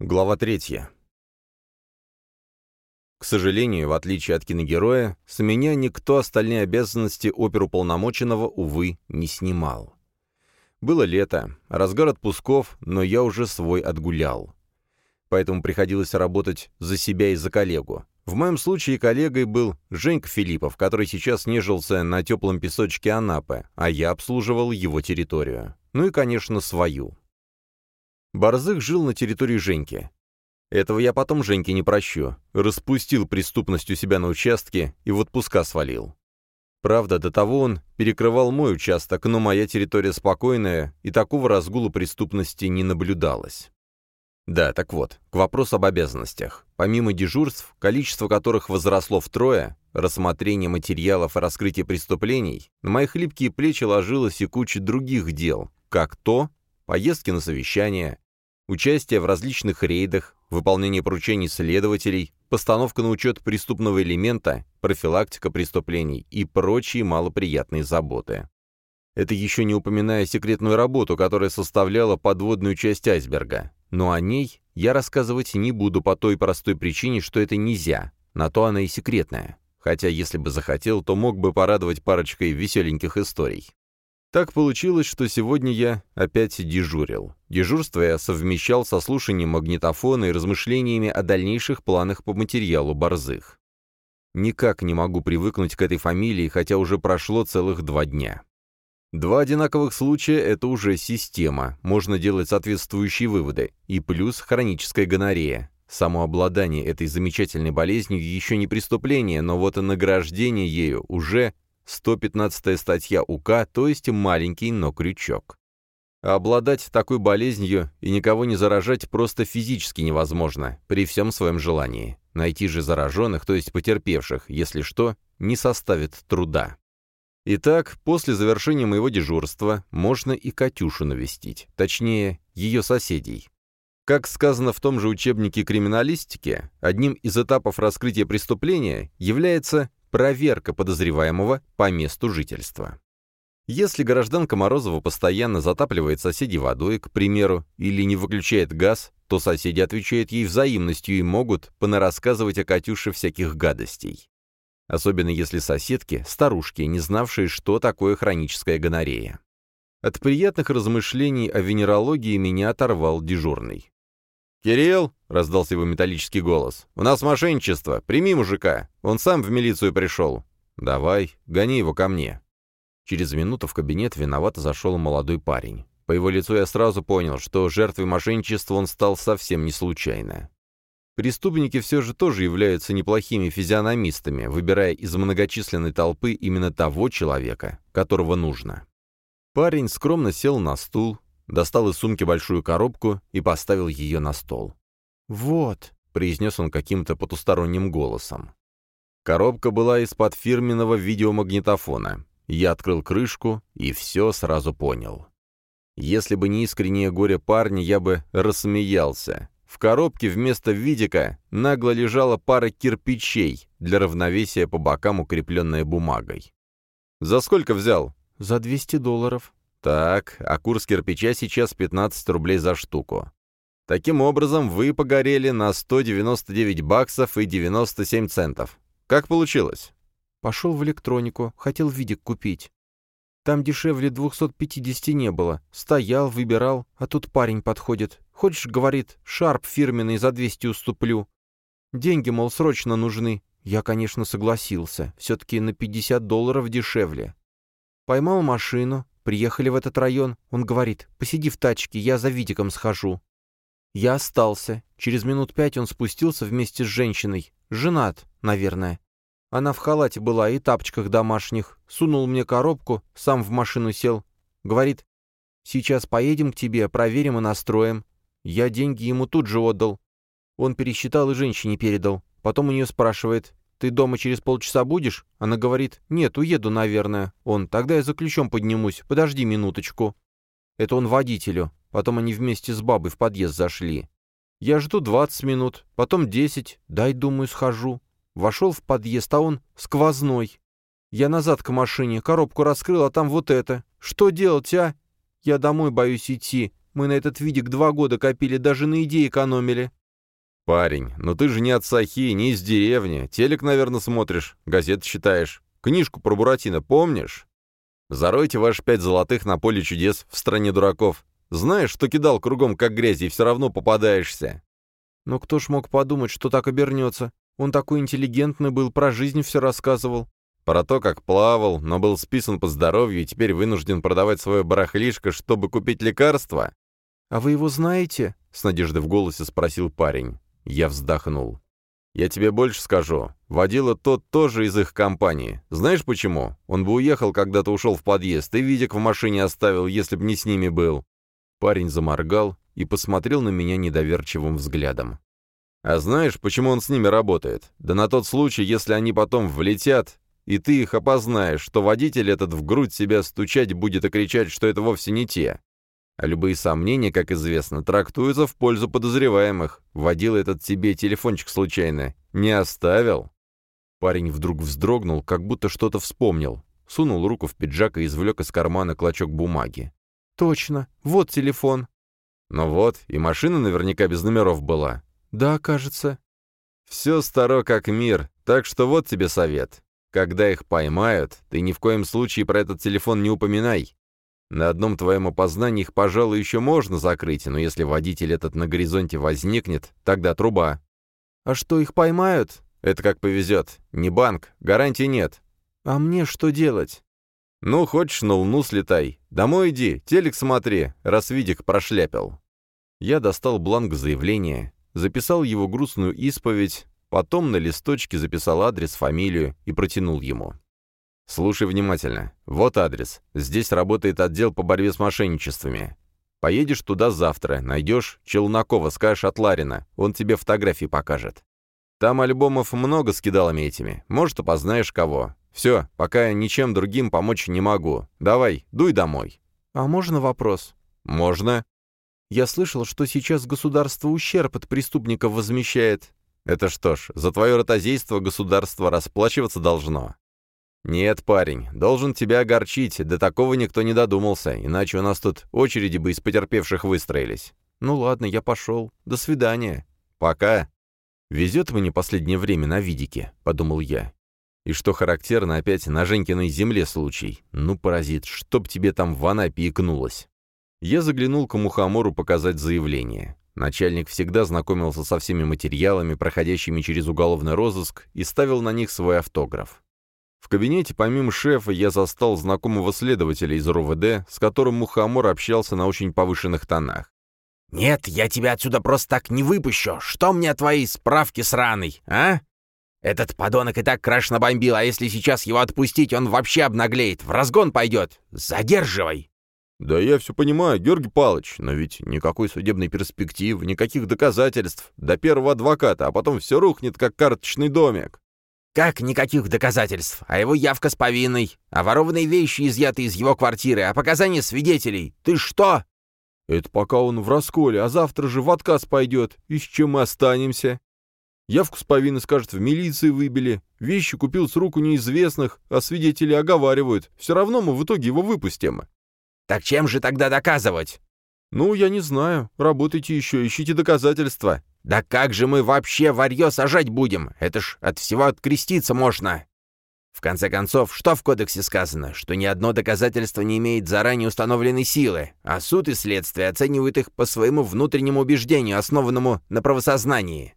Глава третья. К сожалению, в отличие от киногероя, с меня никто остальные обязанности оперуполномоченного, увы, не снимал. Было лето, разгар отпусков, но я уже свой отгулял. Поэтому приходилось работать за себя и за коллегу. В моем случае коллегой был Женька Филиппов, который сейчас нежился на теплом песочке Анапы, а я обслуживал его территорию. Ну и, конечно, свою. Борзых жил на территории Женьки. Этого я потом Женьке не прощу. Распустил преступность у себя на участке и в отпуска свалил. Правда, до того он перекрывал мой участок, но моя территория спокойная, и такого разгула преступности не наблюдалось. Да, так вот, к вопросу об обязанностях. Помимо дежурств, количество которых возросло втрое, рассмотрение материалов и раскрытие преступлений, на мои хлипкие плечи ложилось и куча других дел, как то, поездки на совещания, участие в различных рейдах, выполнение поручений следователей, постановка на учет преступного элемента, профилактика преступлений и прочие малоприятные заботы. Это еще не упоминая секретную работу, которая составляла подводную часть айсберга. Но о ней я рассказывать не буду по той простой причине, что это нельзя, на то она и секретная. Хотя, если бы захотел, то мог бы порадовать парочкой веселеньких историй. Так получилось, что сегодня я опять дежурил. Дежурство я совмещал со слушанием магнитофона и размышлениями о дальнейших планах по материалу борзых. Никак не могу привыкнуть к этой фамилии, хотя уже прошло целых два дня. Два одинаковых случая – это уже система, можно делать соответствующие выводы, и плюс хроническая гонорея. Само обладание этой замечательной болезнью еще не преступление, но вот и награждение ею уже 115 статья УК, то есть маленький, но крючок. Обладать такой болезнью и никого не заражать просто физически невозможно, при всем своем желании. Найти же зараженных, то есть потерпевших, если что, не составит труда. Итак, после завершения моего дежурства можно и Катюшу навестить, точнее, ее соседей. Как сказано в том же учебнике криминалистики, одним из этапов раскрытия преступления является проверка подозреваемого по месту жительства. Если гражданка Морозова постоянно затапливает соседей водой, к примеру, или не выключает газ, то соседи отвечают ей взаимностью и могут понарассказывать о Катюше всяких гадостей. Особенно если соседки – старушки, не знавшие, что такое хроническая гонорея. От приятных размышлений о венерологии меня оторвал дежурный. «Кирилл!» — раздался его металлический голос. «У нас мошенничество. Прими мужика. Он сам в милицию пришел». «Давай, гони его ко мне». Через минуту в кабинет виновато зашел молодой парень. По его лицу я сразу понял, что жертвой мошенничества он стал совсем не случайно. Преступники все же тоже являются неплохими физиономистами, выбирая из многочисленной толпы именно того человека, которого нужно. Парень скромно сел на стул, достал из сумки большую коробку и поставил ее на стол. «Вот», — произнес он каким-то потусторонним голосом. Коробка была из-под фирменного видеомагнитофона. Я открыл крышку и все сразу понял. Если бы не искреннее горе парня, я бы рассмеялся. В коробке вместо видика нагло лежала пара кирпичей, для равновесия по бокам укрепленная бумагой. «За сколько взял?» «За 200 долларов», так, а курс кирпича сейчас 15 рублей за штуку. Таким образом, вы погорели на 199 баксов и 97 центов. Как получилось? Пошел в электронику, хотел видик купить. Там дешевле 250 не было. Стоял, выбирал, а тут парень подходит. Хочешь, говорит, шарп фирменный за 200 уступлю. Деньги, мол, срочно нужны. Я, конечно, согласился. Все-таки на 50 долларов дешевле. Поймал машину, Приехали в этот район. Он говорит, посиди в тачке, я за Витиком схожу. Я остался. Через минут пять он спустился вместе с женщиной. Женат, наверное. Она в халате была и тапочках домашних. Сунул мне коробку, сам в машину сел. Говорит, сейчас поедем к тебе, проверим и настроим. Я деньги ему тут же отдал. Он пересчитал и женщине передал. Потом у нее спрашивает, «Ты дома через полчаса будешь?» Она говорит, «Нет, уеду, наверное». Он, «Тогда я за ключом поднимусь, подожди минуточку». Это он водителю. Потом они вместе с бабой в подъезд зашли. Я жду двадцать минут, потом десять. Дай, думаю, схожу. Вошел в подъезд, а он сквозной. Я назад к машине, коробку раскрыл, а там вот это. Что делать, а? Я домой боюсь идти. Мы на этот видик два года копили, даже на идеи экономили». «Парень, ну ты же не от Сахи, не из деревни. Телек, наверное, смотришь, газеты читаешь. Книжку про Буратино помнишь? Заройте ваши пять золотых на поле чудес в стране дураков. Знаешь, что кидал кругом как грязи, и все равно попадаешься». «Но кто ж мог подумать, что так обернется? Он такой интеллигентный был, про жизнь все рассказывал. Про то, как плавал, но был списан по здоровью и теперь вынужден продавать свое барахлишко, чтобы купить лекарства. «А вы его знаете?» — с надеждой в голосе спросил парень. Я вздохнул. «Я тебе больше скажу. Водила тот тоже из их компании. Знаешь почему? Он бы уехал, когда ты ушел в подъезд, и Видик в машине оставил, если б не с ними был». Парень заморгал и посмотрел на меня недоверчивым взглядом. А знаешь, почему он с ними работает? Да на тот случай, если они потом влетят, и ты их опознаешь, что водитель этот в грудь себя стучать будет и кричать, что это вовсе не те. А любые сомнения, как известно, трактуются в пользу подозреваемых. Водил этот тебе телефончик случайно. Не оставил? Парень вдруг вздрогнул, как будто что-то вспомнил. Сунул руку в пиджак и извлек из кармана клочок бумаги. «Точно. Вот телефон». «Ну вот, и машина наверняка без номеров была. «Да, кажется». «Все старо как мир, так что вот тебе совет. Когда их поймают, ты ни в коем случае про этот телефон не упоминай. На одном твоем опознании их, пожалуй, еще можно закрыть, но если водитель этот на горизонте возникнет, тогда труба». «А что, их поймают?» «Это как повезет. Не банк, гарантии нет». «А мне что делать?» «Ну, хочешь, на Луну слетай. Домой иди, телек смотри, раз Видик прошляпил». Я достал бланк заявления, записал его грустную исповедь, потом на листочке записал адрес, фамилию и протянул ему. «Слушай внимательно. Вот адрес. Здесь работает отдел по борьбе с мошенничествами. Поедешь туда завтра, найдешь Челнокова, скажешь от Ларина, он тебе фотографии покажет. Там альбомов много с кидалами этими, может, опознаешь кого. Все, пока я ничем другим помочь не могу. Давай, дуй домой». «А можно вопрос?» «Можно. Я слышал, что сейчас государство ущерб от преступников возмещает. Это что ж, за твое ротозейство государство расплачиваться должно. Нет, парень, должен тебя огорчить, до такого никто не додумался, иначе у нас тут очереди бы из потерпевших выстроились. Ну ладно, я пошел. До свидания. Пока. Везет мне последнее время на видике, подумал я. И что характерно, опять на Женькиной земле случай. Ну, паразит, чтоб тебе там в Анапе икнулось. Я заглянул к Мухомору показать заявление. Начальник всегда знакомился со всеми материалами, проходящими через уголовный розыск, и ставил на них свой автограф. В кабинете, помимо шефа, я застал знакомого следователя из РУВД, с которым Мухомор общался на очень повышенных тонах. «Нет, я тебя отсюда просто так не выпущу. Что мне твои справки сраный, а? Этот подонок и так крашно бомбил, а если сейчас его отпустить, он вообще обнаглеет, в разгон пойдет. Задерживай!» «Да я все понимаю, Георгий Павлович, но ведь никакой судебной перспективы, никаких доказательств, до первого адвоката, а потом все рухнет, как карточный домик». «Как никаких доказательств? А его явка с повинной, а ворованные вещи изъяты из его квартиры, а показания свидетелей? Ты что?» «Это пока он в расколе, а завтра же в отказ пойдет. И с чем мы останемся?» Явку с повинной, скажет, в милиции выбили. Вещи купил с руку неизвестных, а свидетели оговаривают. Все равно мы в итоге его выпустим. Так чем же тогда доказывать? Ну, я не знаю. Работайте еще, ищите доказательства. Да как же мы вообще варье сажать будем? Это ж от всего откреститься можно. В конце концов, что в кодексе сказано? Что ни одно доказательство не имеет заранее установленной силы, а суд и следствие оценивают их по своему внутреннему убеждению, основанному на правосознании.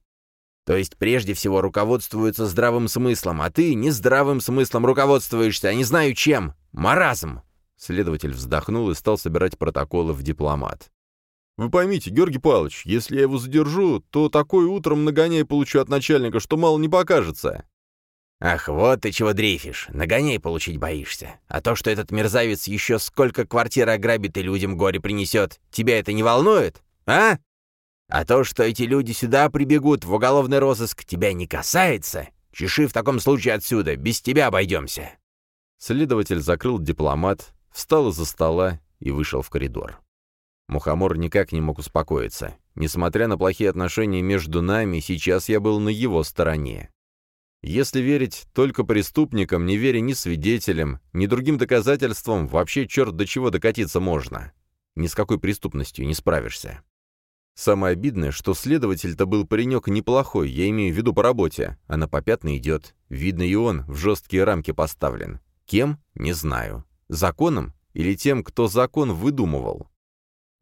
То есть прежде всего руководствуются здравым смыслом, а ты не здравым смыслом руководствуешься, а не знаю чем. Маразм. Следователь вздохнул и стал собирать протоколы в дипломат. «Вы поймите, Георгий Павлович, если я его задержу, то такое утром нагоняй получу от начальника, что мало не покажется». «Ах, вот ты чего дрейфишь, нагоняй получить боишься. А то, что этот мерзавец еще сколько квартир ограбит и людям горе принесет, тебя это не волнует, а? А то, что эти люди сюда прибегут в уголовный розыск, тебя не касается. Чеши в таком случае отсюда, без тебя обойдемся». Следователь закрыл дипломат, встал из-за стола и вышел в коридор. Мухомор никак не мог успокоиться. Несмотря на плохие отношения между нами, сейчас я был на его стороне. Если верить только преступникам, не веря ни свидетелям, ни другим доказательствам, вообще черт до чего докатиться можно. ни с какой преступностью не справишься. Самое обидное, что следователь-то был паренек неплохой, я имею в виду по работе, а на попятный идет. Видно, и он в жесткие рамки поставлен. Кем? Не знаю. Законом? Или тем, кто закон выдумывал?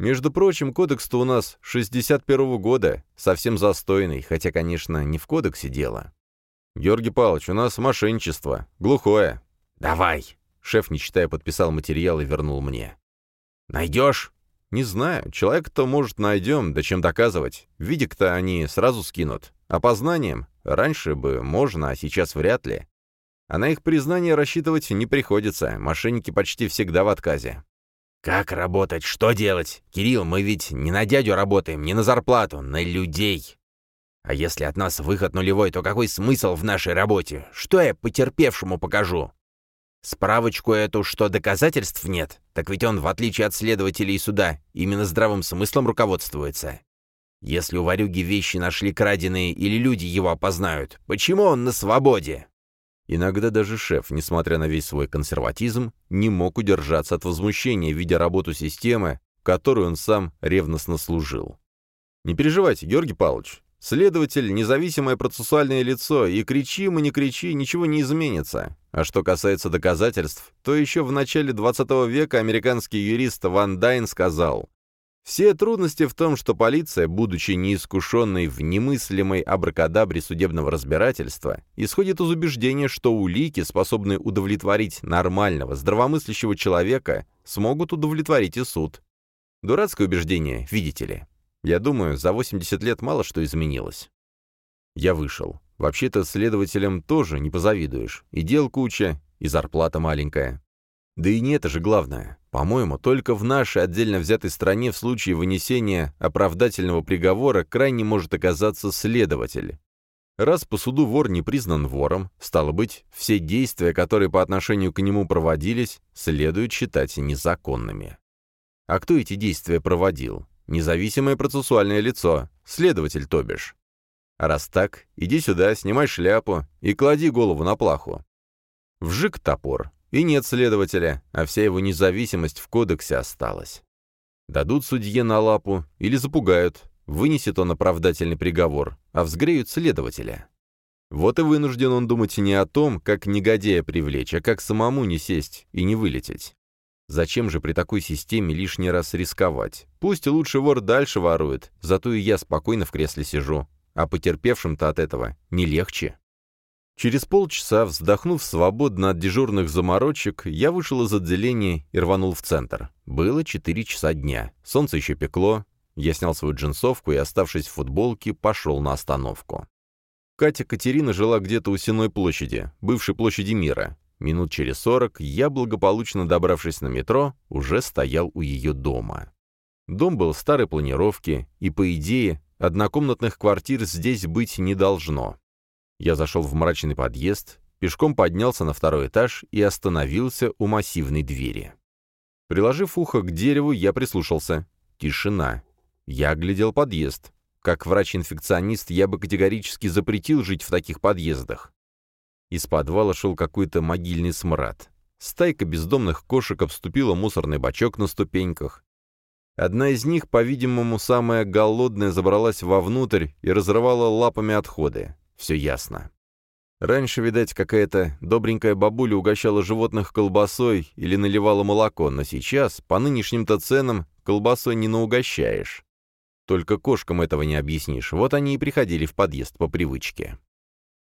Между прочим, кодекс-то у нас 61-го года, совсем застойный, хотя, конечно, не в кодексе дело. Георгий Павлович, у нас мошенничество, глухое. Давай. Шеф, не читая, подписал материал и вернул мне. Найдешь? Не знаю. Человек-то, может, найдем, да чем доказывать. Видик-то они сразу скинут. Опознанием? Раньше бы можно, а сейчас вряд ли. А на их признание рассчитывать не приходится. Мошенники почти всегда в отказе. «Как работать? Что делать? Кирилл, мы ведь не на дядю работаем, не на зарплату, на людей. А если от нас выход нулевой, то какой смысл в нашей работе? Что я потерпевшему покажу? Справочку эту, что доказательств нет, так ведь он, в отличие от следователей суда, именно здравым смыслом руководствуется. Если у Варюги вещи нашли краденые или люди его опознают, почему он на свободе? Иногда даже шеф, несмотря на весь свой консерватизм, не мог удержаться от возмущения, видя работу системы, которую он сам ревностно служил. «Не переживайте, Георгий Павлович. Следователь — независимое процессуальное лицо, и кричи мы, не кричи, ничего не изменится. А что касается доказательств, то еще в начале 20 века американский юрист Ван Дайн сказал, все трудности в том, что полиция, будучи неискушенной в немыслимой абракадабре судебного разбирательства, исходит из убеждения, что улики, способные удовлетворить нормального, здравомыслящего человека, смогут удовлетворить и суд. Дурацкое убеждение, видите ли. Я думаю, за 80 лет мало что изменилось. Я вышел. Вообще-то следователям тоже не позавидуешь. И дел куча, и зарплата маленькая. Да и не это же главное. По-моему, только в нашей отдельно взятой стране в случае вынесения оправдательного приговора крайне может оказаться следователь. Раз по суду вор не признан вором, стало быть, все действия, которые по отношению к нему проводились, следует считать незаконными. А кто эти действия проводил? Независимое процессуальное лицо, следователь, то бишь. А раз так, иди сюда, снимай шляпу и клади голову на плаху. Вжик топор, и нет следователя, а вся его независимость в кодексе осталась. Дадут судье на лапу или запугают, вынесет он оправдательный приговор, а взгреют следователя. Вот и вынужден он думать не о том, как негодяя привлечь, а как самому не сесть и не вылететь. Зачем же при такой системе лишний раз рисковать? Пусть лучше вор дальше ворует, зато и я спокойно в кресле сижу. А потерпевшим-то от этого не легче. Через полчаса, вздохнув свободно от дежурных заморочек, я вышел из отделения и рванул в центр. Было четыре часа дня. Солнце еще пекло. Я снял свою джинсовку и, оставшись в футболке, пошел на остановку. Катя Катерина жила где-то у Сеной площади, бывшей площади мира. Минут через сорок я, благополучно добравшись на метро, уже стоял у ее дома. Дом был старой планировки, и, по идее, однокомнатных квартир здесь быть не должно. Я зашел в мрачный подъезд, пешком поднялся на второй этаж и остановился у массивной двери. Приложив ухо к дереву, я прислушался. Тишина. Я оглядел подъезд. Как врач-инфекционист я бы категорически запретил жить в таких подъездах. Из подвала шел какой-то могильный смрад. Стайка бездомных кошек обступила мусорный бачок на ступеньках. Одна из них, по-видимому, самая голодная, забралась вовнутрь и разрывала лапами отходы. Все ясно. Раньше, видать, какая-то добренькая бабуля угощала животных колбасой или наливала молоко, но сейчас, по нынешним-то ценам, колбасой не наугощаешь. Только кошкам этого не объяснишь, вот они и приходили в подъезд по привычке.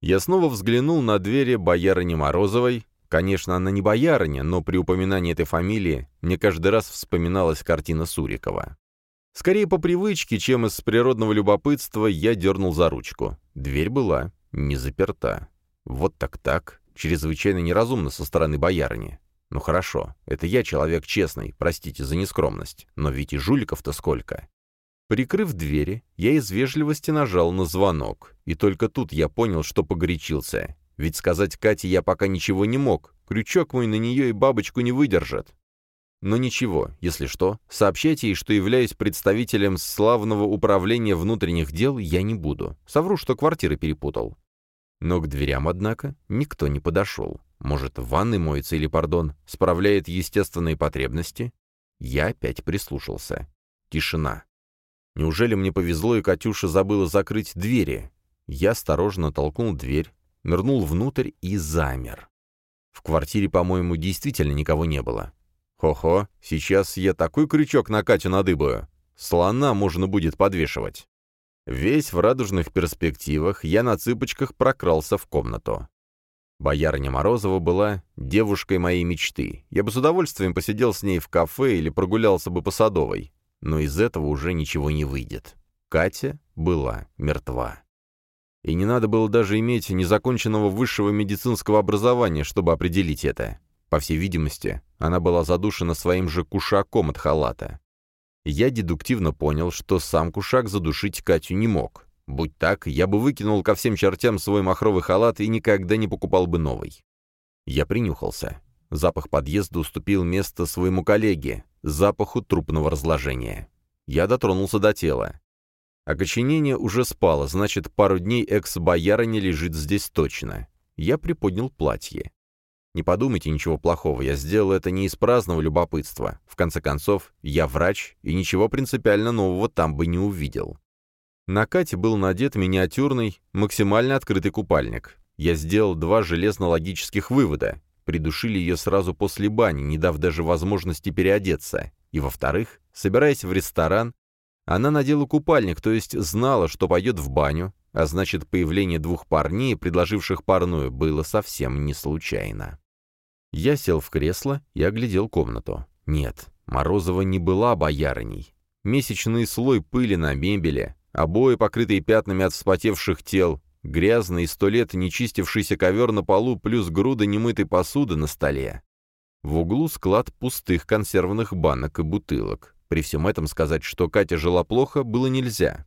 Я снова взглянул на двери боярыни Морозовой. Конечно, она не боярыня, но при упоминании этой фамилии мне каждый раз вспоминалась картина Сурикова. Скорее по привычке, чем из природного любопытства, я дернул за ручку. Дверь была не заперта. Вот так-так, чрезвычайно неразумно со стороны боярни. Ну хорошо, это я человек честный, простите за нескромность, но ведь и жуликов-то сколько. Прикрыв двери, я из вежливости нажал на звонок, и только тут я понял, что погорячился. Ведь сказать Кате я пока ничего не мог, крючок мой на нее и бабочку не выдержит. Но ничего, если что, сообщайте ей, что являюсь представителем славного управления внутренних дел, я не буду. Совру, что квартиры перепутал. Но к дверям, однако, никто не подошел. Может, в моется или, пардон, справляет естественные потребности? Я опять прислушался. Тишина. Неужели мне повезло, и Катюша забыла закрыть двери? Я осторожно толкнул дверь, нырнул внутрь и замер. В квартире, по-моему, действительно никого не было. Хо-хо, сейчас я такой крючок на Катю надыбаю. Слона можно будет подвешивать. Весь в радужных перспективах, я на цыпочках прокрался в комнату. Боярня Морозова была девушкой моей мечты. Я бы с удовольствием посидел с ней в кафе или прогулялся бы по Садовой. Но из этого уже ничего не выйдет. Катя была мертва. И не надо было даже иметь незаконченного высшего медицинского образования, чтобы определить это. По всей видимости, она была задушена своим же кушаком от халата. Я дедуктивно понял, что сам кушак задушить Катю не мог. Будь так, я бы выкинул ко всем чертям свой махровый халат и никогда не покупал бы новый. Я принюхался. Запах подъезда уступил место своему коллеге, запаху трупного разложения. Я дотронулся до тела. Окоченение уже спало, значит, пару дней экс-бояра не лежит здесь точно. Я приподнял платье. Не подумайте ничего плохого, я сделал это не из праздного любопытства. В конце концов, я врач, и ничего принципиально нового там бы не увидел. На Кате был надет миниатюрный, максимально открытый купальник. Я сделал два железно-логических вывода. Придушили ее сразу после бани, не дав даже возможности переодеться. И, во-вторых, собираясь в ресторан, она надела купальник, то есть знала, что пойдет в баню, а значит, появление двух парней, предложивших парную, было совсем не случайно. Я сел в кресло и оглядел комнату. Нет, Морозова не была боярыней. Месячный слой пыли на мебели, обои, покрытые пятнами от вспотевших тел, грязный, сто лет нечистившийся ковер на полу плюс груда немытой посуды на столе. В углу склад пустых консервных банок и бутылок. При всем этом сказать, что Катя жила плохо, было нельзя.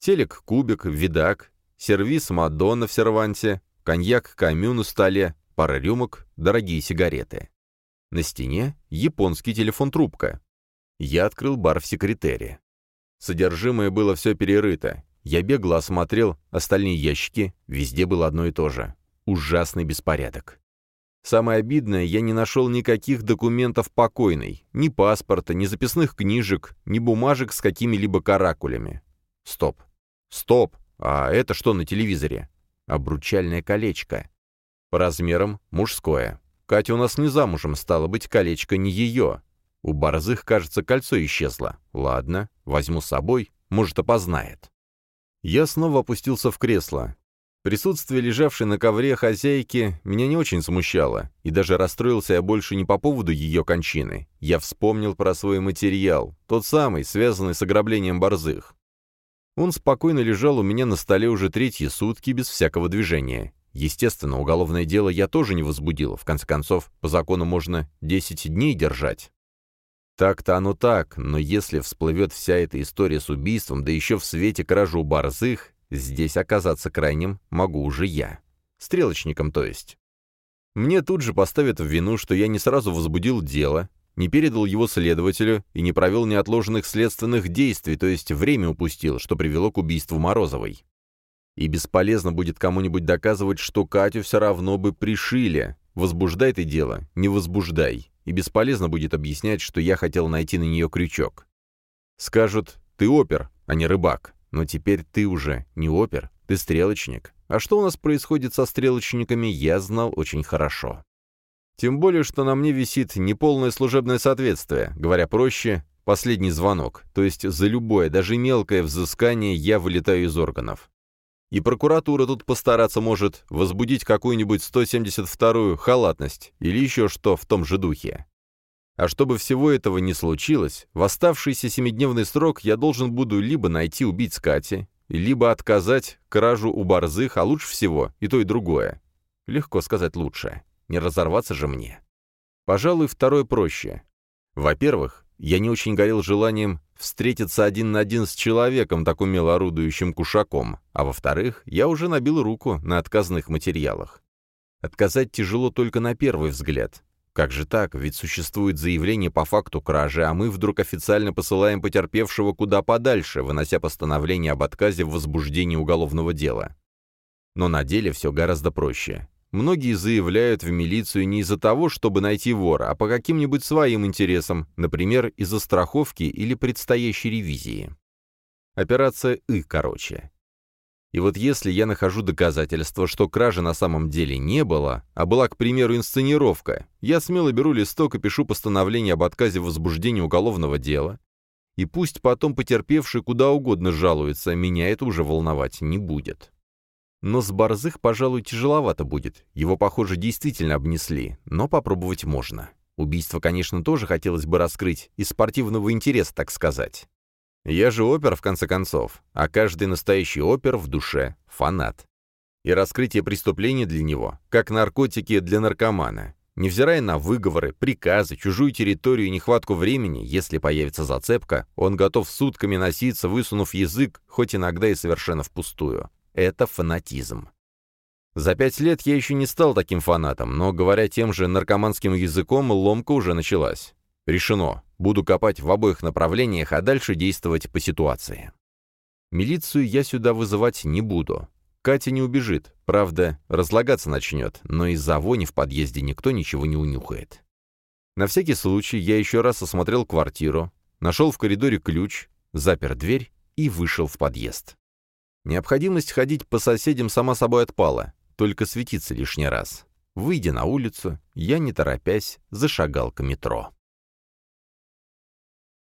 Телек, кубик, видак, сервис Мадонна в серванте, коньяк Камю на столе, пара рюмок, дорогие сигареты. На стене японский телефон-трубка. Я открыл бар в секретере. Содержимое было все перерыто. Я бегло осмотрел остальные ящики, везде было одно и то же. Ужасный беспорядок. Самое обидное, я не нашел никаких документов покойной, ни паспорта, ни записных книжек, ни бумажек с какими-либо каракулями. Стоп. Стоп! А это что на телевизоре? Обручальное колечко. По размерам мужское. Катя у нас не замужем, стало быть, колечко не ее. У борзых, кажется, кольцо исчезло. Ладно, возьму с собой, может, опознает. Я снова опустился в кресло. Присутствие лежавшей на ковре хозяйки меня не очень смущало, и даже расстроился я больше не по поводу ее кончины. Я вспомнил про свой материал, тот самый, связанный с ограблением борзых. Он спокойно лежал у меня на столе уже третьи сутки без всякого движения. Естественно, уголовное дело я тоже не возбудил, в конце концов, по закону можно 10 дней держать. Так-то оно так, но если всплывет вся эта история с убийством, да еще в свете кражу борзых, Здесь оказаться крайним могу уже я. Стрелочником, то есть. Мне тут же поставят в вину, что я не сразу возбудил дело, не передал его следователю и не провел неотложенных следственных действий, то есть время упустил, что привело к убийству Морозовой. И бесполезно будет кому-нибудь доказывать, что Катю все равно бы пришили. Возбуждай ты дело, не возбуждай. И бесполезно будет объяснять, что я хотел найти на нее крючок. Скажут, ты опер, а не рыбак. Но теперь ты уже не опер, ты стрелочник. А что у нас происходит со стрелочниками, я знал очень хорошо. Тем более, что на мне висит неполное служебное соответствие, говоря проще, последний звонок, то есть за любое, даже мелкое взыскание я вылетаю из органов. И прокуратура тут постараться может возбудить какую-нибудь 172-ю халатность или еще что в том же духе. А чтобы всего этого не случилось, в оставшийся семидневный срок я должен буду либо найти убийц Кати, либо отказать кражу у борзых, а лучше всего и то, и другое. Легко сказать лучше. Не разорваться же мне. Пожалуй, второе проще. Во-первых, я не очень горел желанием встретиться один на один с человеком, так умело орудующим кушаком, а во-вторых, я уже набил руку на отказанных материалах. Отказать тяжело только на первый взгляд, как же так? Ведь существует заявление по факту кражи, а мы вдруг официально посылаем потерпевшего куда подальше, вынося постановление об отказе в возбуждении уголовного дела. Но на деле все гораздо проще. Многие заявляют в милицию не из-за того, чтобы найти вора, а по каким-нибудь своим интересам, например, из-за страховки или предстоящей ревизии. Операция «И», короче. И вот если я нахожу доказательства, что кражи на самом деле не было, а была, к примеру, инсценировка, я смело беру листок и пишу постановление об отказе в возбуждении уголовного дела, и пусть потом потерпевший куда угодно жалуется, меня это уже волновать не будет. Но с Борзых, пожалуй, тяжеловато будет. Его, похоже, действительно обнесли, но попробовать можно. Убийство, конечно, тоже хотелось бы раскрыть, из спортивного интереса, так сказать. Я же опер, в конце концов, а каждый настоящий опер в душе — фанат. И раскрытие преступления для него, как наркотики для наркомана. Невзирая на выговоры, приказы, чужую территорию и нехватку времени, если появится зацепка, он готов сутками носиться, высунув язык, хоть иногда и совершенно впустую. Это фанатизм. За пять лет я еще не стал таким фанатом, но, говоря тем же наркоманским языком, ломка уже началась. Решено. Буду копать в обоих направлениях, а дальше действовать по ситуации. Милицию я сюда вызывать не буду. Катя не убежит, правда, разлагаться начнет, но из-за вони в подъезде никто ничего не унюхает. На всякий случай я еще раз осмотрел квартиру, нашел в коридоре ключ, запер дверь и вышел в подъезд. Необходимость ходить по соседям сама собой отпала, только светиться лишний раз. Выйдя на улицу, я, не торопясь, зашагал к метро.